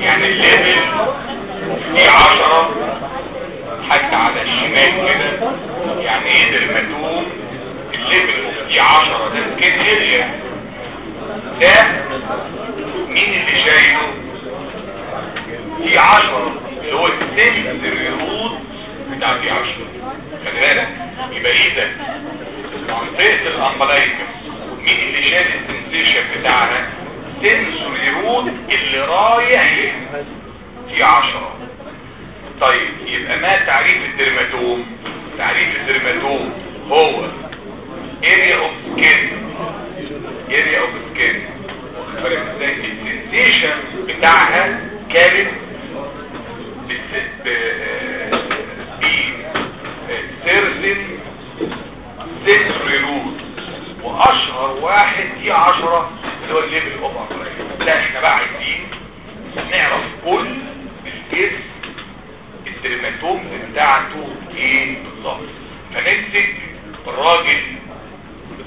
يعني ال level D عشرة حتى على الشمال كده. يعني إيه dermatome؟ ال level D عشرة ده skin area ده مين اللي شايله D عشرة اللي هو ال sensory root بتاع D عشرة. خلي بالك. يبقى إيه ده؟ منطقة ال umbilicus مين اللي شايل ال sensation بتاعها؟ sensory root اللي رايح D عشرة طيب يبقى ما تعريف ال dermatome تعريف ال dermatome هو area of skin area of skin واخد بالك إزاي ال sensation بتاعها كانت certain sensory root واشهر واحد D عشرة اللي هو ال level of لا إحنا بقى عايزين نعرف كل الجسم ال dermatome بتاعته إيه بالظبط. فنمسك الراجل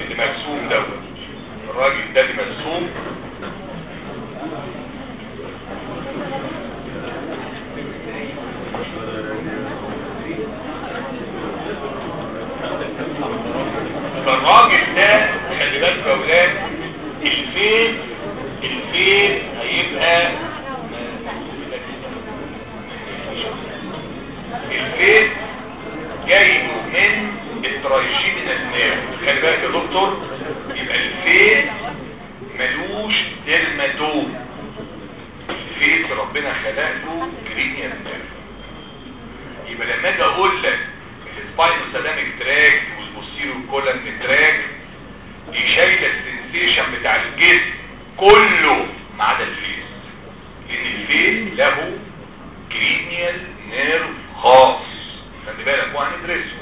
اللي مرسوم دوت الراجل ده اللي مرسوم فالراجل ده خلي بالك يا أولاد الفيس الفيس هيبقى الفيس جاي من ال trigeminal nerve خلي بالك يا دكتور يبقى ال face ملوش dermatome ال face ربنا خلقه cranial nerve يبقى لما أجي أقول لك ال spinothalamic tract وال posterior column tract دي شايله ال sensation بتاع الجسم كله ما عدا ال face لأن ال face له cranial nerve خاص خلي بالك وهندرسه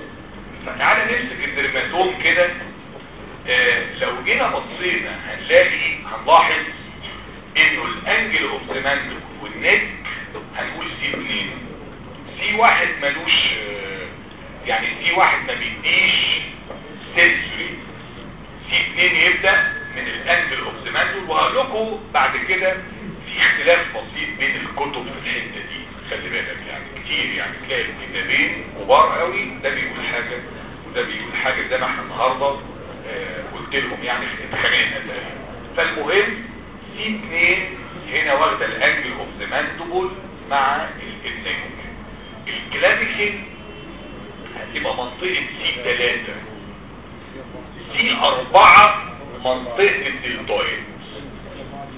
فتعالى نمسك ال dermatome كده آه لو جينا بصينا هنلاقي هنلاحظ انه ال angle of the mandible وال neck هنقول C 2 C واحد ملوش آه C واحد ما بيديش sensory C 2 يبدأ من ال angle of the وهقول لكم بعد كده في اختلاف بسيط بين الكتب في الحتة دي. خلي بالك يعني كتير يعني تلاقي كتابين كبار قوي ده بيقول حاجة. وده بيقول حاجة. زي ما إحنا النهاردة آه قلت لهم يعني في اتخانقنا تقريبا فالمهم C 2 هنا واخدة ال angle of the مع ال neck ال clavicle هتبقى منطقة C 3 C 4 منطقة ال deltoid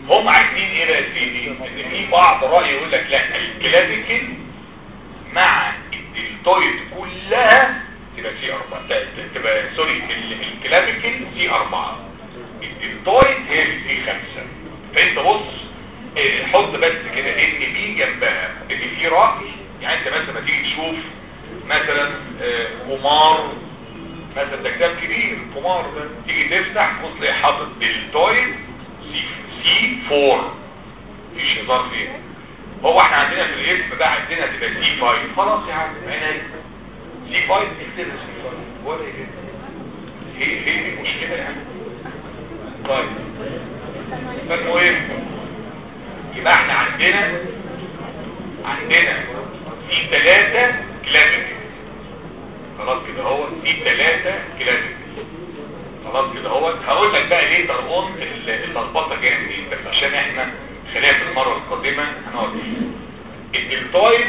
هم عايزين إيه بقى سيدي ان في بعض رأي يقول لك لا ال clavicle مع ال deltoid كلها تبقى C أربعة. تبقى سوري الكلافيكل سي أربعة. الدلتويد هي سي خمسة. فأنت بص آه حط بس كده إن بي جنبها. إن في رأي يعني أنت مثلا تيجي تشوف مثلا آه قمار مثلا ده كتاب كبير قمار ده. تيجي تفتح بص تلاقي حاطط دلتويد سي سي 4 مفيش هزار فيه. هو إحنا عندنا في الاسم بقى عندنا تبقى سي 5 خلاص يا عم عيني. سي 5 اكتبها سي 5 ولا إيه هي هي المشكلة يعني. طيب. فالمهم يبقى إحنا عندنا عندنا سي 3 كلاسيك. خلاص كده هو سي 3 كلاسيك. خلاص كده هو هقول لك بقى ليه ترقون اللخبطة جاية منين بس عشان إحنا خليها في المرة القادمة deltoid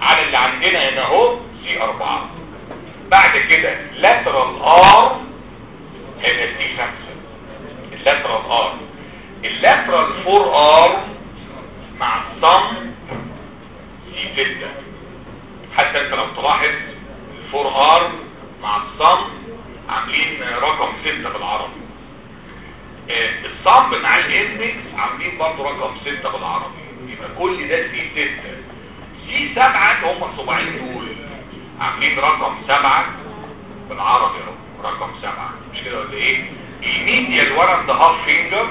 على اللي عندنا هنا اهو C 4 بعد كده lateral arm هيبقى C 5 ال lateral arm ال lateral forearm مع ال thumb C 6 حتى انت لو تلاحظ ال forearm مع ال thumb عاملين رقم 6 بالعربي. آه، ال thumb مع ال index عاملين برضه رقم 6 بالعربي. يبقى كل ده C 6 C 7 هم الصباعين دول. عاملين رقم 7 بالعربي اهو رقم 7 مش كده ولا إيه؟ ال medial one and half finger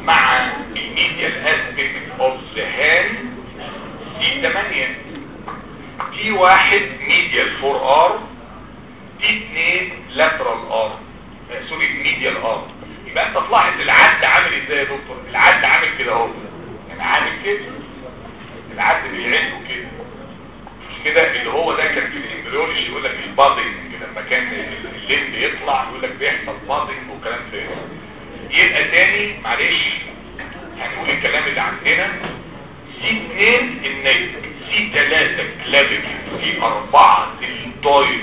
مع ال medial aspect of the hand C 8 T واحد medial forearm T اثنين lateral arm sorry medial arm يبقى انت تلاحظ العد عامل إزاي يا دكتور؟ العد عامل كده اهو. يعني عامل كده. العد بيعده كده. مش كده؟ اللي هو ده كان في ال embryology يقول لك ال budding لما كان ال limb يطلع يقول لك بيحصل budding وكلام زي يبقى تاني معلش هنقول الكلام اللي عندنا. C 2 ال neck C 3 clavicle C 4 ال deltoid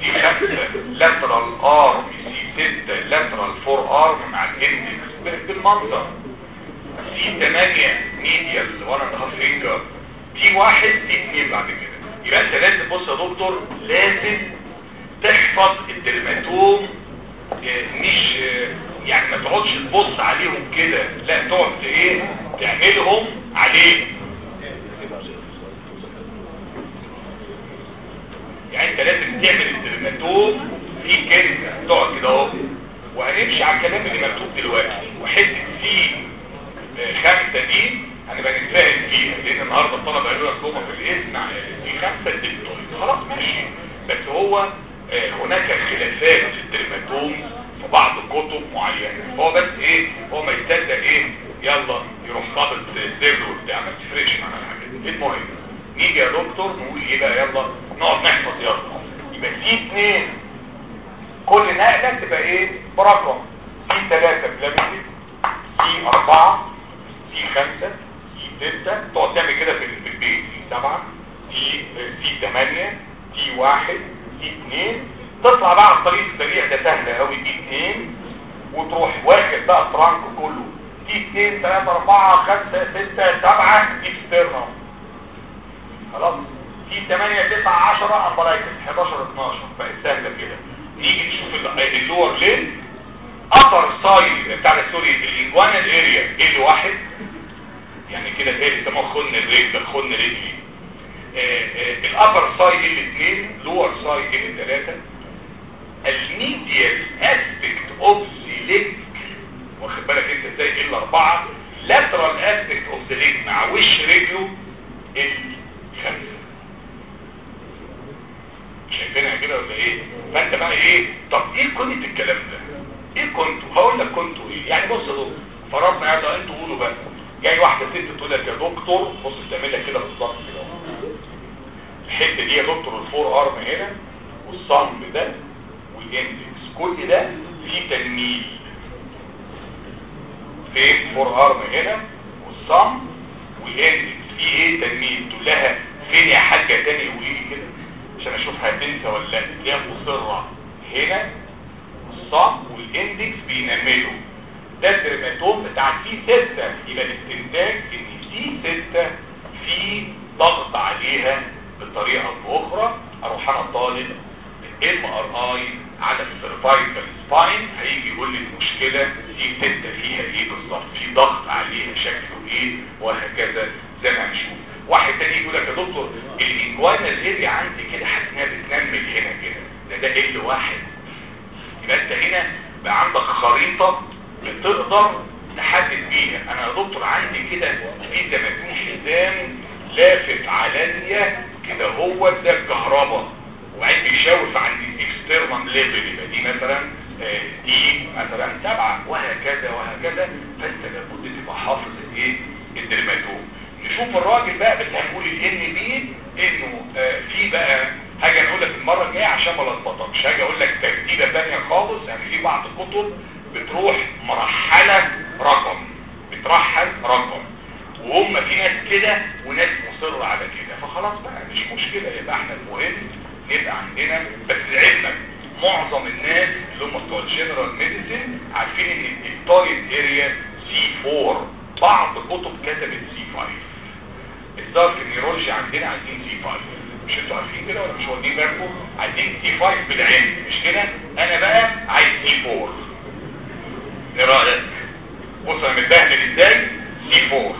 C 5 lateral arm C 6 lateral forearm مع ال index بالمنظر. C 8 medial 1 and half finger T واحد T اثنين بعد كده. يبقى انت لازم بص يا دكتور لازم تحفظ ال dermatome آه، مش آه، يعني ما تقعدش تبص عليهم كده. لا تقعد إيه تعملهم عليه يعني انت لازم تعمل الدرماتوم في كلمه تقعد كده اهو وهنمشي على الكلام اللي مكتوب دلوقتي. وحتة سي آه، خمسة دي هنبقى نتفاهم فيها لأن النهارده الطلبة قالوا لك هما في الاسم سي خمسة الدكتور خلاص ماشي. بس هو آه، هناك خلافات في الدرماتوم في بعض كتب معينة. هو بس إيه هو ما يصدق إيه يلا يروح قابض صدر وبتاع ما تفرقش معانا الحاجات المهم نيجي يا دكتور نقول إيه بقى؟ يلا. نقعد نحفظ يلا يبقى في اثنين كل نقلة تبقى إيه؟ برقم. في ثلاثة كلاميتي في أربعة في خمسة في ستة. تقعد تعمل كده في البيت. في سبعة في في ثمانيه في واحد في اثنين تطلع بقى على الطريق السريع ده سهل قوي في اثنين وتروح واخد بقى الترانك كله. في اثنين ثلاثة أربعة خمسة ستة سبعة دي ستيرنا خلاص؟ في ثمانية تسعة عشرة امبرايكس 11 12 بقت سهلة كده. نيجي نشوف ال- اللور لين upper side بتاع سوري الانجوانال اريا ال واحد؟ يعني كده تاني يسموه خن الرجل خن رجلي. الابر سايد الاثنين لور سايد الثلاثه الميديال اسبكت اوف ذا ليج واخد بالك انت إزاي الأربعة؟ lateral aspect of the leg مع وش رجله؟ الخمسة. شايفينها كده ولا إيه؟ فأنت بقى إيه؟ طب إيه كنت الكلام ده؟ إيه كنتوا هقول لك كنتوا إيه؟ يعني بص يا دكتور فرضنا يلا أنتوا قولوا بقى. جاي واحدة ست تقول لك يا دكتور بص بتعمل لك كده بالظبط كده الحتة دي يا دكتور ال forearm هنا وال thumb ده وال index. كل ده فيه تنميل فين؟ forearm هنا وال thumb وال index. فيه إيه تنميل تقول لها فين يا حاجة تاني قولي لي كده. عشان أشوف هتنسى ولا لا مصرة هنا ال thumb وال index بينملوا. ده ال dermatome بتاع C 6 يبقى الاستنتاج إن C 6 في ضغط عليها بطريقة أو بأخرى. أروح أنا طالب ال MRI على ال cervical spine هيجي يقول لي المشكلة C 6 فيها إيه بالظبط؟ في ضغط عليها شكله إيه؟ وهكذا. زي ما هنشوف. واحد تاني يقول لك يا دكتور ال inguinal area عندي كده حاسس انها بتنمل هنا كده. ده ده L واحد. يبقى أنت هنا بقى عندك خريطة بتقدر تحدد بيها. أنا يا دكتور عندي كده زي ما يكون حزام لافت عليا كده هو ده الكهرباء. وبعدين بيشاور عند الاكسترنال ليفل يبقى دي مثلا آه، دي مثلا سبعة وهكذا وهكذا. فأنت لابد تبقى حافظ الايه الدرماتوم. يشوف الراجل بقى بالتحول الجني دي إنه آه، في بقى هاجي أقول لك المرة الجاية عشان ما لخبطكش. هاجي أقول لك ترتيبه ثانية خالص. يعني في بعض الكتب بتروح مرحلة رقم بترحل رقم. وهم في ناس كده وناس مصر على كده. فخلاص بقى مش مشكلة. يبقى إحنا المهم نبقى عندنا بس علمك. معظم الناس اللي هم بتوع الجنرال ميديسين عارفين إن التارجت اريا سي 4 بعض الكتب كتبت سي 5 الظاهر في النيرولوجي عندنا عايزين سي 5 مش أنتوا عارفين كده ولا مش واخدين بالكم عايزين C 5 بالعين مش كده أنا بقى عايز C 4 إيه رايك بص أنا متبهدل إزاي C 4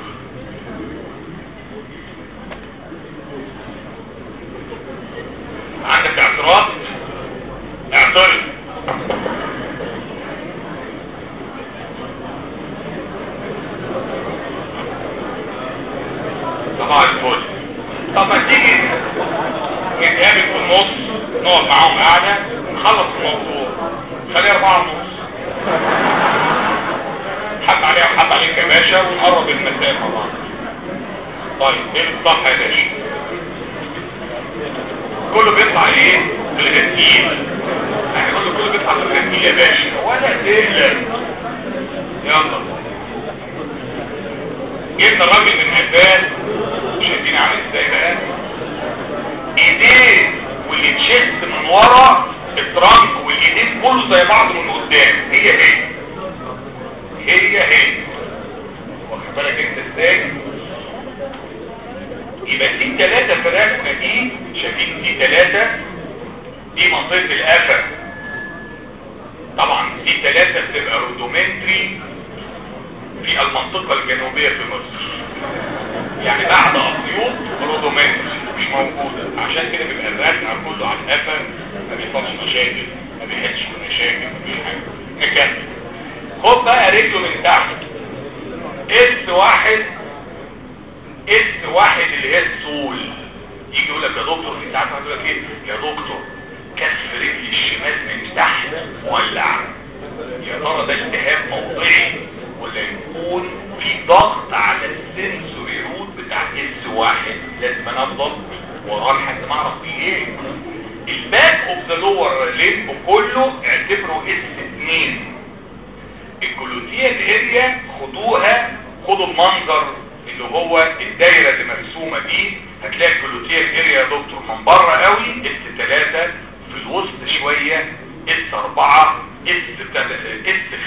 ال gluteal area خدوها خدوا المنظر اللي هو الدايرة اللي مرسومة دي. هتلاقي ال gluteal area يا دكتور من بره قوي S 3 في الوسط شوية S 4 S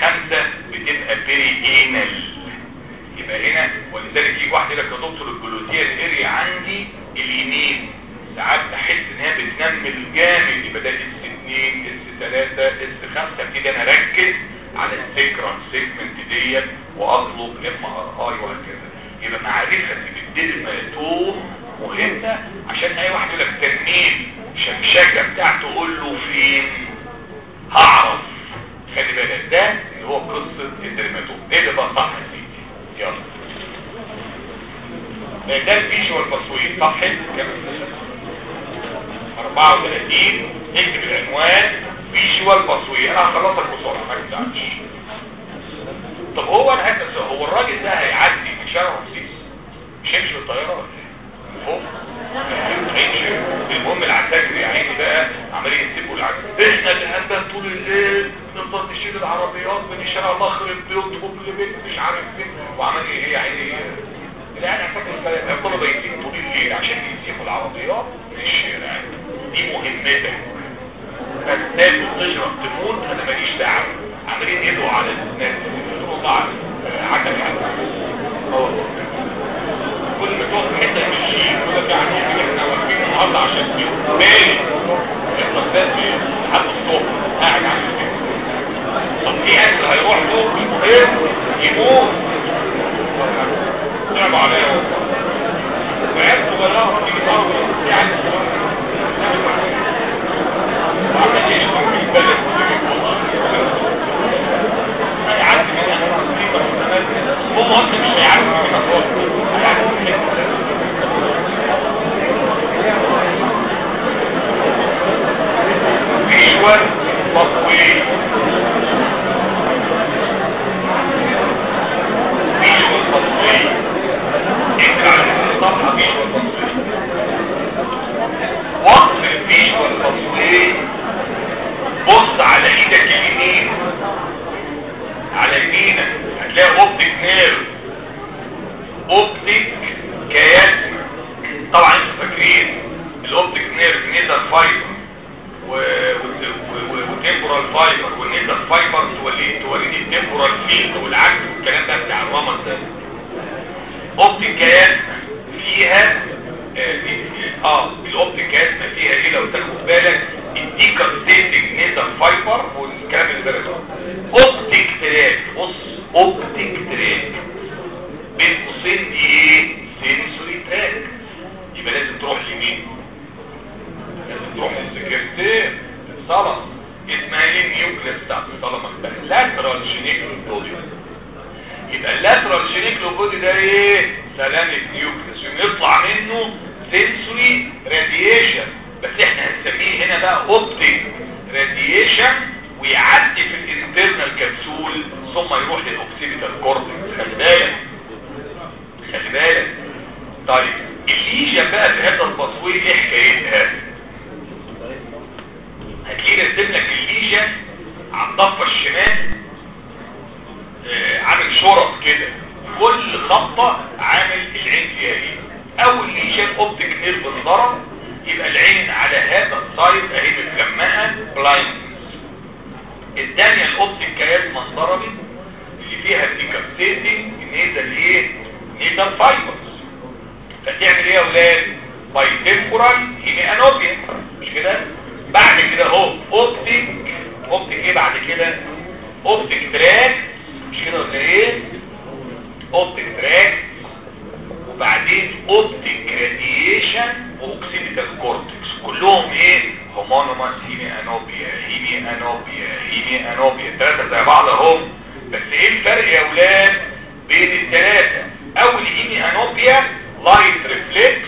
5 بتبقى perianal يبقى هنا ولذلك يجي واحد يقول لك يا دكتور ال gluteal area عندي اليمين. ساعات بحس إن هي بتنمل جامد يبقى ده S 2 إس 3 إس 5 أبتدي أنا أركز. على السكرم سيجمنت ديت وأطلب ام ار اي وهكذا. يبقى معرفة بالديرماتوم مهمة عشان أي واحد يقول لك تنميل شمشكه بتاعته قول له فين؟ هعرف. خلي بالك ده اللي هو قصة الديرماتوم إيه اللي بقى صح يا سيدي يلا ده الفيجوال تصوير صفحه كام 34 اكتب العنوان. فيجوال تصوير أنا هخلصك بسرعة ما تزعلش طب هو أنا هسأل هو الراجل ده هيعدي في شارع رمسيس؟ مش هيمشي بالطياره ولا إيه؟ هيمشي المهم العساكر يا عيني بقى عمالين يسيبوا العساكر. إحنا اللي هندن طول الليل نفضل نشيل العربيات من الشارع الله يخرب بيوتهم لبيت مش عارف فين وعمال إيه يا عيني الان عساكر يفضلوا بايتين طول الليل عشان يسيبوا العربيات من الشارع. دي مهمتك بس ناس تشرب تموت أنا ماليش دعوة. عمالين يدعوا على الناس. بعض عجب يعني. كل ما تقعد في حتة يمشي يقول لك يعني إحنا واقفين النهارده عشان بالي القداس لحد الصبح قاعد على كده طب في اكل هيروح فوق المهم يموت. ضربوا عليا. صغيره تيجي تضرب يعني هم أصلا مش هيعرفوا كده خالص فيجوال تصوير فيجوال تصوير اقرا على الصفحه فيجوال تصوير وصف الفيجوال تصوير بص على إيدك اليمين على يمينك هتلاقي اوبتيك نيرف اوبتيك كياسما طبعا أنتوا فاكرين الاوبتيك نيرف نيزر فايبر فايبر تولي توريني التمبورال فيلد والعكس والكلام ده بتاع الرمز ده اوبتيكات فيها آه, آه الاوبتيكات ما فيها إيه لو تاخد بالك الديكابتيتنج نيزل فايبر والكلام اللي ده اوبتيك تراك بص اوبتيك تراك بين قوسين دي إيه سينسوري تراك يبقى لازم تروح لمين لازم تروح للسكرتير الصلاه اسمها إيه النيوكليس بتاعت الصلاه بقى لاترال جينيكال بودي يبقى اللاترال جينيكال بودي ده إيه سلامك نيوكليس يطلع منه سنسوري راديشن بس إحنا بقى اوبتيك راديشن ويعدي في الانترنال كبسول ثم يروح لل occipital cortex خلي بالك خلي بالك طيب ال lesion بقى في هذا التصوير إيه حكايتها؟ هتلاقيه رسم لك ال lesion على الضفة الشمال آه عامل شرط كده. كل خطه عامل العين فيها إيه؟ أول lesion optic nerve انضرب يبقى العين على هذا ال side أهي متجمعه blind الثانية ال optic chiasma انضربت اللي فيها decussating nasal إيه nasal fibers فتعمل إيه يا أولاد؟ bitemporal hemianopia مش كده؟ بعد كده أهو optic optic إيه بعد كده؟ optic tract مش كده ولا إيه؟ optic tract وبعدين optic radiation و occipital cortex كلهم إيه homonymous hemianopia hemianopia hemianopia ثلاثة زي بعض اهم بس إيه الفرق يا أولاد بين الثلاثه اول hemianopia light reflex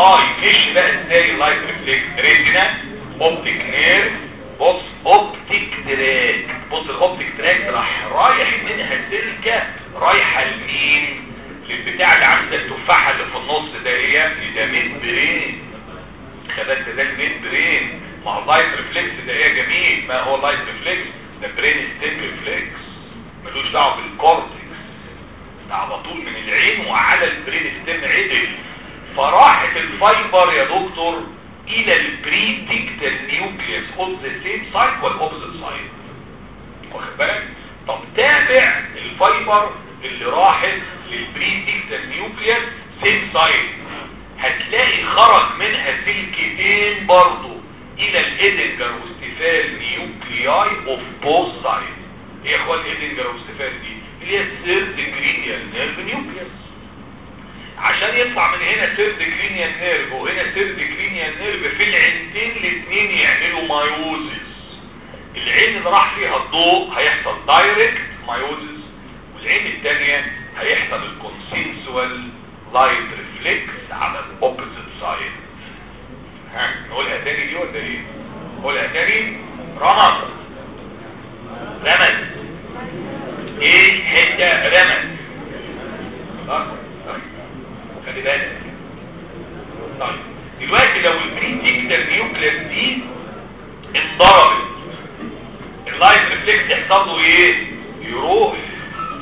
الاي مش بقى إزاي light reflex retina optic nerve بص optic tract بص ال optic tract راح رايح منها سلكة رايحة لمين للبتاع اللي عامله التفاحة اللي في النص ده إيه ده midbrain خدت ده ال midbrain ما هو light reflex ده إيه جميل ما هو light reflex ده brain stem reflex ملوش دعوه بال cortex ده على طول من العين وعلى ال brain stem عدل. فراحت ال fiber يا دكتور إلى ال pretectal nucleus of the same side وال opposite side واخد بالك؟ طب تابع ال fiber اللي راحت لل pretectal nucleus same side هتلاقي خرج منها سلكتين برضو إلى ال Edinger Westphal nuclei of both side إيه يا إخوان Edinger Westphal دي؟ اللي هي ال third cranial nerve nucleus عشان يطلع من هنا third cranial nerve وهنا third cranial nerve في العينتين الاثنين يعملوا miosis العين اللي راح فيها الضوء هيحصل direct miosis والعين الثانية هيحصل ال consensual light reflex على ال opposite side ها نقولها تاني دي ولا إيه نقولها تاني رمز رمز إيه حتة رمز خلاص طيب خلي بالك طيب دلوقتي لو ال pretectal nucleus دي انضربت ال light reflex يحصل له إيه يروح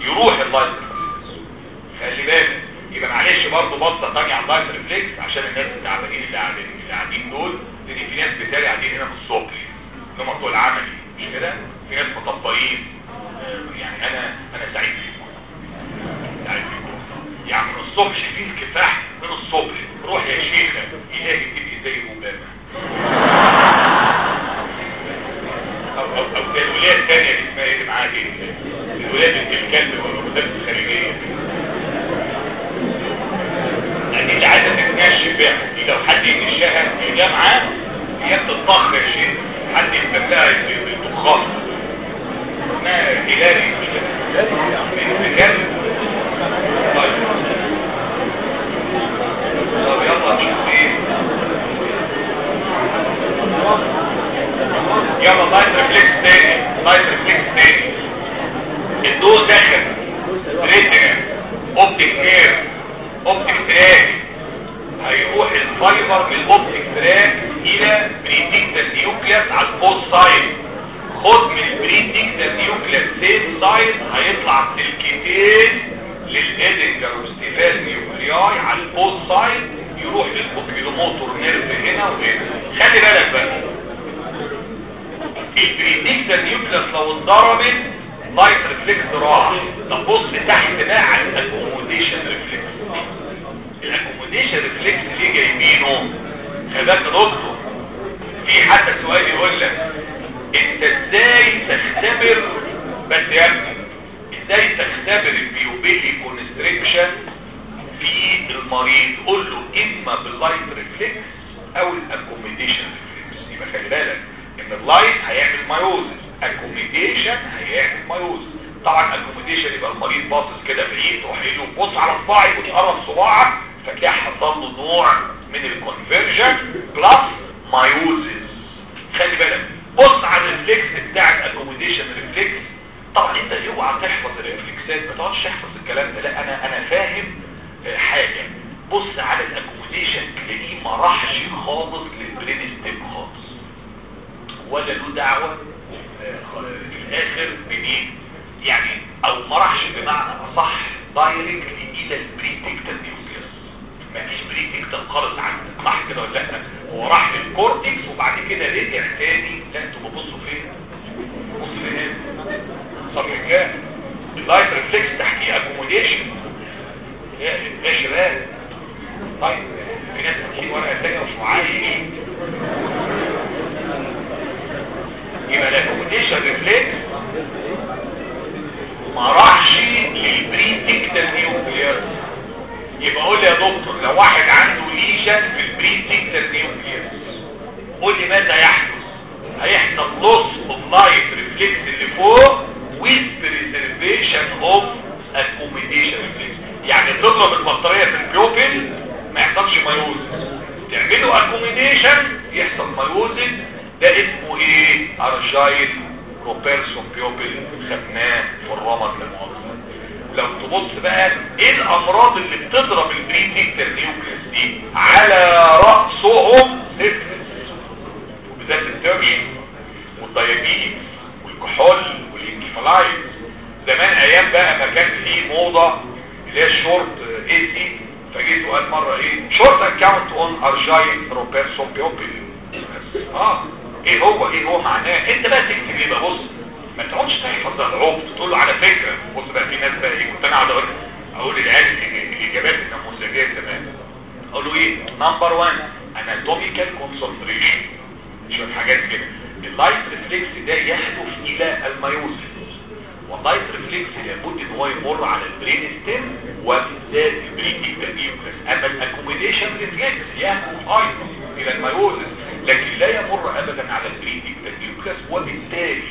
يروح ال light reflex خلي بالك يبقى معلش برضه بصه ثانية على ال light reflex عشان الناس التعبانين اللي قاعدين اللي قاعدين دول لأن في ناس بتالي قاعدين هنا من الصبح اللي هم بتوع العملي مش كده في ناس مطبقين آه، يعني أنا أنا سعيد فيكم سعيد فيكم يعني من الصبح في الكفاح من الصبح روح يا شيخه الهي تبقي زي اوباما أو أو أو زي الولايه الثانية اللي اسمها إيه اللي معاها دي الولايه بنت الكلب ولا المدرسة الخارجيه يعني اللي عايزه تتنشف بيها دي لو حد جامعة هي بتطخ يا شيخ حد يستمتعها بالدخان اسمها هلالي مش كده طيب طب يلا نشوف إيه يلا لايت ريفلكس تاني. لايت ريفلكس تاني. الضوء داخل. retina optic nerve optic tract هيروح ال fiber من ال optic tract إلى pretectal nucleus على ال both side. خد من ال pretectal nucleus same side هيطلع سلكتين لل Edinger Westphal nuclei على ال both side يروح لل oculomotor nerve هنا وهنا. خلي بالك بقى. ال pretectal nucleus لو اتضربت light reflex راح. طب بص تحت بقى على ال accommodation reflex ال accommodation reflex ليه جايبينه خلاك يا دكتور في حتى سؤال يقول لك أنت إزاي تختبر بس يا ابني إزاي تختبر ال pupillary constriction في المريض؟ قول له إما بال light reflex أو ال accommodation reflex يبقى خلي بالك إن ال light هيعمل miosis accommodation هيعمل miosis طبعا accommodation يبقى المريض باصص كده بعيد تروح له بص على صباعي وتقرب صباعك. فتلاقي حصل له نوع من ال convergence plus miosis خلي بالك بص على ال reflex بتاع ال accommodation reflex طبعا أنت اوعى تحفظ ال reflexات ما تقعدش تحفظ الكلام ده لا أنا أنا فاهم آه، حاجة. بص على ال accommodation تلاقيه ما راحش خالص لل brain stem خالص. ولا له دعوة آه، في الآخر بمين؟ يعني أو ما راحش بمعنى أصح direct إلى ال pretectal nucleus مفيش pretectal خالص عندك صح كده ولا لا هو راح لل cortex وبعد كده رجع تاني. لا أنتوا بتبصوا فين؟ بص فين صف كام ال light reflex تحتيه accommodation يا شباب طيب في ناس بتجيب ورقة ثانية ومش معايش يبقى ال accommodation reflex ما راحش لل pretectal nuclei يبقى قول لي يا دكتور لو واحد عنده lesion في ال pretectal nuclei قول لي ماذا يحدث هيحصل loss of light reflex اللي فوق with preservation of accommodation reflex يعني تضرب البطارية في ال pupil ما يحصلش miosis تعملوا accommodation يحصل miosis ده اسمه إيه Argyll Robertson pupil خدناه في الرمد للمؤاخذة لو تبص بقى إيه الامراض اللي بتضرب ال pretectal nucleus دي على رأسهم سيفلس وبالذات الترشن والديابيتس والكحول والانكفالايت زمان أيام بقى ما كان في موضة اللي هي الشورت اي سي فجيت وقال مرة إيه شورت اكاونت اون ارجاين روبرسون بيوبل آه إيه هو إيه هو معناه انت بقى تكتب إيه بقى بص ما تقعدش تحفظ العقد تقول له على فكرة بص بقى في ناس بقى إيه كنت أنا قاعد أقول أقول للعيال الاجابات النموذجيه زمان أقول له إيه number 1 anatomical consideration شوية حاجات كده. ال light reflex ده يهدف إلى ال miosis وال light reflex لابد إن هو يمر على البرين ستيم وبالذات البرين نيوكليس أما الاكوميديشن ريفلكس يهجم أيضا إلى الميوزس لكن لا يمر ابدا على ال brain nucleus وبالتالي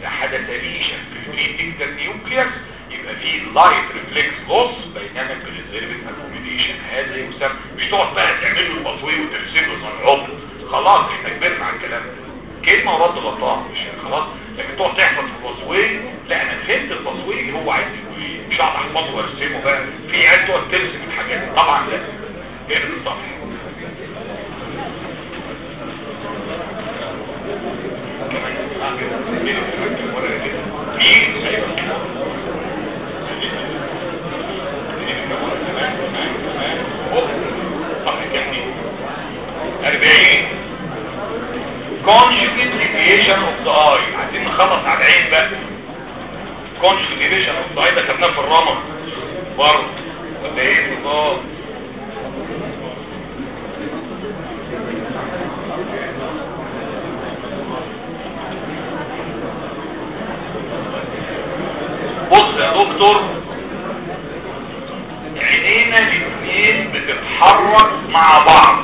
إذا حدث lesion في ال brain nucleus يبقى في light reflex loss بينما في ال preserved accommodation هذا يسمى مش تقعد بقى تعمل له التصوير وترسم له صنعوب خلاص إحنا كبرنا على الكلام ده. كلمة ورد غلطان مش خلاص. لكن تقعد تحفظ في التصوير لا أنا فهمت التصوير هو عايز يقول إيه. مش هقعد أحفظه وأرسمه بقى. في عيال تقعد ترسم الحاجات. طبعا لا. اقرا الصفحه كمان 40 conjugate deviation of the eye عايزين نخلص على العين بقى. conjugate deviation of the eye ده خدناه في الرمد. برضه. ولا إيه؟ بالظبط. بص يا دكتور. عينينا الاثنين بتتحرك مع بعض.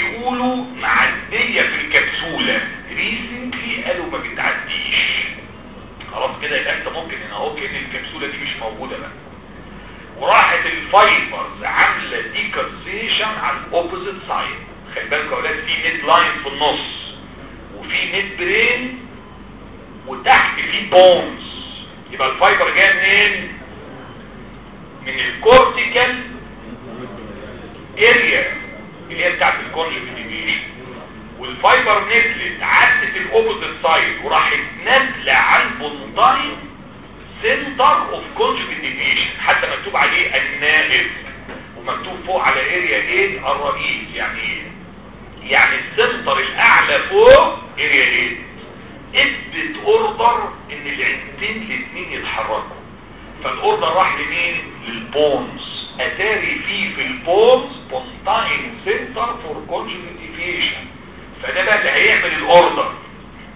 بيقولوا معدية في الكبسولة. recently قالوا ما بتعديش. خلاص كده يبقى انت ممكن ان اهو كأن الكبسولة دي مش موجودة بقى. وراحت ال fibers عاملة decussation على ال opposite side خلي بالكوا يا أولاد في midline في النص وفي midbrain وتحت في pons يبقى ال fiber جاية منين؟ من الكورتيكال اريا هي بتاعت الكونجكتيفيشن والفايبر نزلت عدت ال opposite side وراحت نازلة على ال pontine center of conjugate deviation حتى مكتوب عليه النائب. ومكتوب فوق على area 8 الرئيس يعني إيه يعني ال center الأعلى فوق area 8 ادت order إن العينتين الاثنين يتحركوا. فال order راح لمين؟ لل pons. أتاري فيه في ال pons pontine center for conjugate deviation فده بقى اللي هيعمل ال order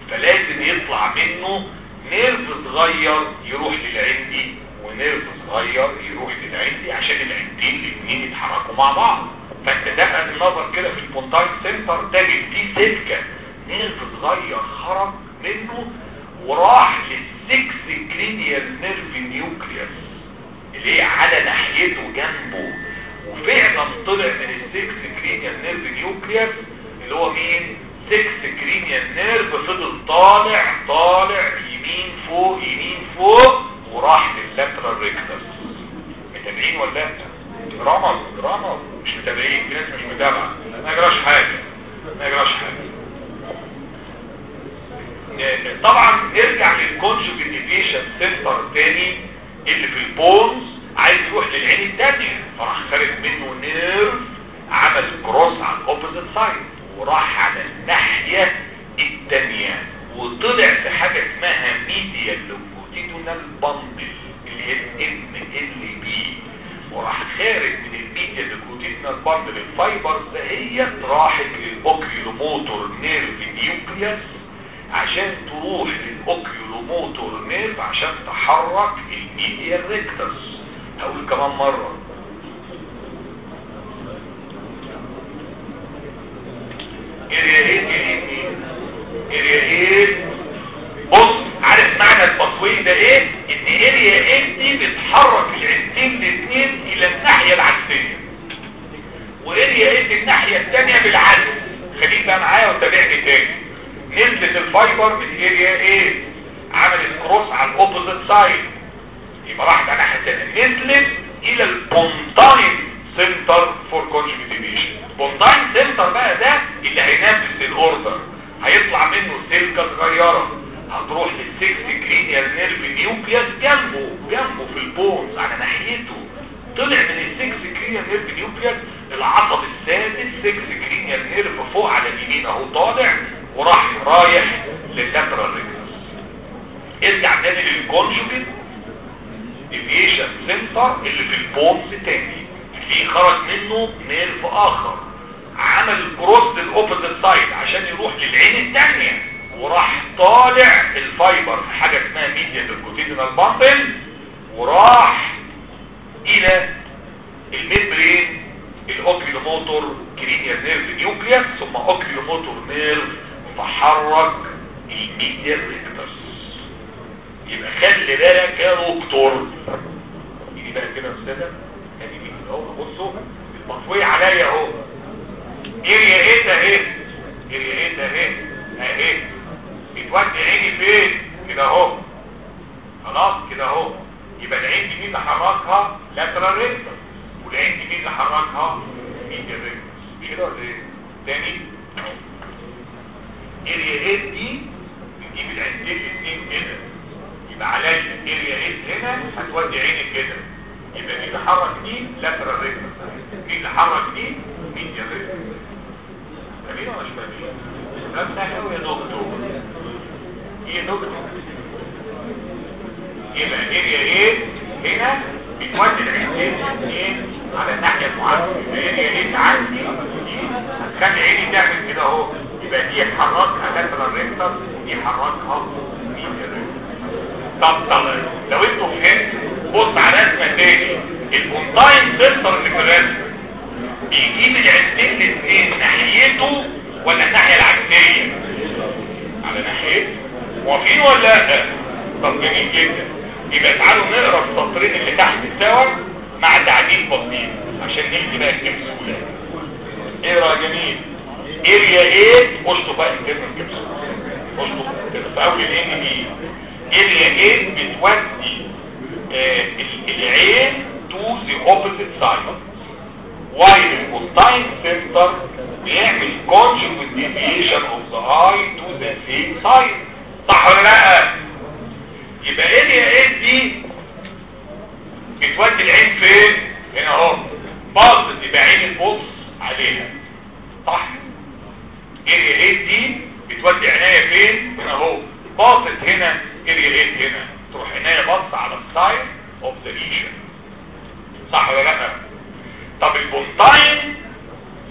فلازم يطلع منه nerve صغير يروح للعين دي و nerve صغير يروح للعين دي عشان العينتين الاثنين يتحركوا مع بعض. فانت دخل النظر كده في ال pontine center تجد فيه سلكه nerve صغير خرج منه وراح cranial nerve nucleus اللي هو مين؟ sixth cranial nerve فضل طالع طالع يمين فوق يمين فوق وراح لل lateral rectus متابعين ولا لأ؟ رمد رمد مش متابعين في ناس مش متابعة. ما يجراش حاجة ما يجراش حاجة. طبعا نرجع لل conjugate deviation center تاني اللي في ال pons عايز يروح للعين التانية فراح خارج منه nerve عمل cross على ال opposite side وراح على الناحية التانية وطلع في حاجة اسمها medial longitudinal bundle اللي ال MLB وراح خارج من ال medial longitudinal bundle ال fibers دهيت راحت لل oculomotor nerve nucleus عشان تروح لل oculomotor nerve عشان تحرك ال medial rectus هقول كمان مرة. area 8 area 8 بص عارف التصوير ده إيه؟ إن area 8 دي بتحرك العينتين الاثنين إلى الناحية العكسية. و area 8 الناحية الثانية بالعكس. خليك بقى معايا وتابعني تاني. نزلت ال fiber من area 8 عملت cross على ال opposite side يبقى راحت على ناحية ثانية نزلت إلى ال pontine center for conjugate deviation ال pontine center بقى ده اللي هينفذ ال order هيطلع منه سلكه صغيرة. هتروح لل sixth cranial nerve nucleus جنبه جنبه في ال pons على ناحيته. طلع من ال sixth cranial nerve nucleus العصب السادس sixth cranial nerve فوق على اليمين اهو طالع وراح رايح لل lateral rectus ارجع تاني لل conjugate deviation center اللي في ال pons تاني. في خرج منه nerve آخر. عمل cross لل opposite side عشان يروح للعين الثانية وراح طالع ال fiber في حاجة اسمها medial longitudinal bundle وراح إلى ال midbrain ال oculomotor cranial nerve nucleus ثم oculomotor nerve فحرك ال medial rectus يبقى خلي بالك يا دكتور. يجي بقى كده أستاذة؟ ادي دي أهو بصوا المطوية عليا أهو. area 8 ده إيه؟ area 8 ده إيه؟ اهي بتودي عيني فين؟ كده اهو. خلاص كده اهو. يبقى العين دي مين اللي حركها؟ lateral rectus والعين دي مين اللي حركها؟ medial rectus مش كده ولا إيه؟ تاني؟ area 8 دي بتجيب العينتين الاثنين كده يبقى عليا area eight هنا هتودي عيني كده. يبقى مين اللي حرك دي؟ lateral rectus مين اللي حرك دي؟ medial rectus فاهمين ولا مش فاهمين ده سهل قوي يا دكتور. إيه دكتور يبقى area eight؟ هنا بتودي العينين الاثنين على الناحية المعاكسه اريا إيه؟ عندي هتخلي عيني تعمل كده أهو. يبقى دي حركها lateral rectus ودي حركها طب طب لو أنتوا فهمتوا بص على رسمه تاني. ال pontine center اللي في الرسمه بيجيب العينتين الاثنين ناحيته ولا الناحية العكسية؟ على ناحيته موافقين ولا لا طب جدا. يبقى تعالوا نقرأ السطرين اللي تحت سوا مع تعديل بسيط عشان نمشي بقى الكبسوله اقرا يا جميل؟ area eight قلتوا بقى internal capsule قلتوا في أول NB area eight بتودي العين to the opposite side while ال pontine center بيعمل conjugate deviation of the eye to the same side. صح ولا لا يبقى area eight دي؟ بتودي العين فين؟ هنا أهو. باظت يبقى عيني تبص عليها. صح؟ area eight دي؟ بتودي عينيا فين؟ هنا أهو. باظت هنا. area eight هنا؟ تروح عينيا تبص على ال side of the lesion صح ولا لأ؟ طب ال pontine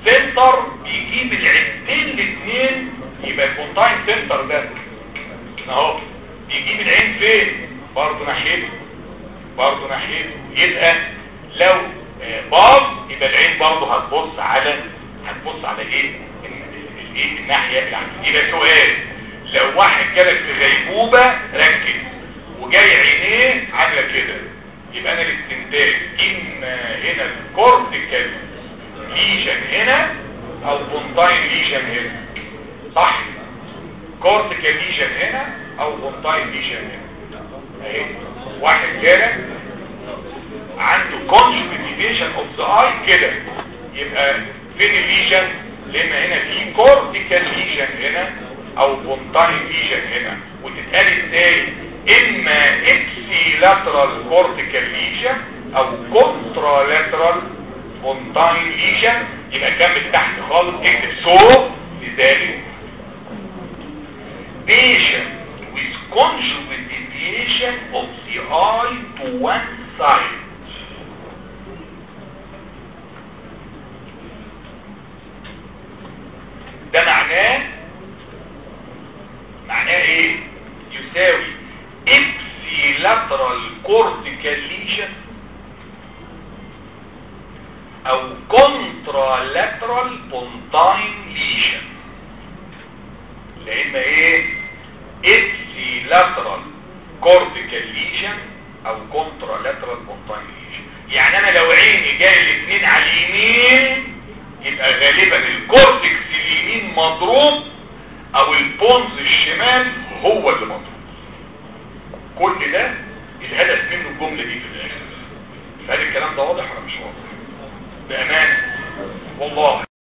center بيجيب العينتين الاثنين يبقى ال pontine center ده اهو بيجيب العين فين؟ برضه ناحيته برضه ناحيته. يبقى لو باظ يبقى العين برضه هتبص على هتبص على إيه؟ الايه الناحية العكسيه يبقى سؤال لو واحد جالك في غيبوبة ركز وجاي عينيه عاملة كده يبقى أنا الاستنتاج اما هنا ال cortical lesion هنا أو pontine lesion هنا صح؟ cortical lesion هنا أو pontine lesion هنا. اهي واحد جالك عنده conjugate deviation of the eye كده. يبقى فين ال lesion لأن هنا في cortical lesion هنا أو pontine lesion هنا. وتتقال إزاي؟ إما ipsilateral cortical lesion أو contralateral بونتاين ليجن يبقى كمل تحت خالص. اكتب سو لذلك. Patient with conjugate deviation of the eye to one side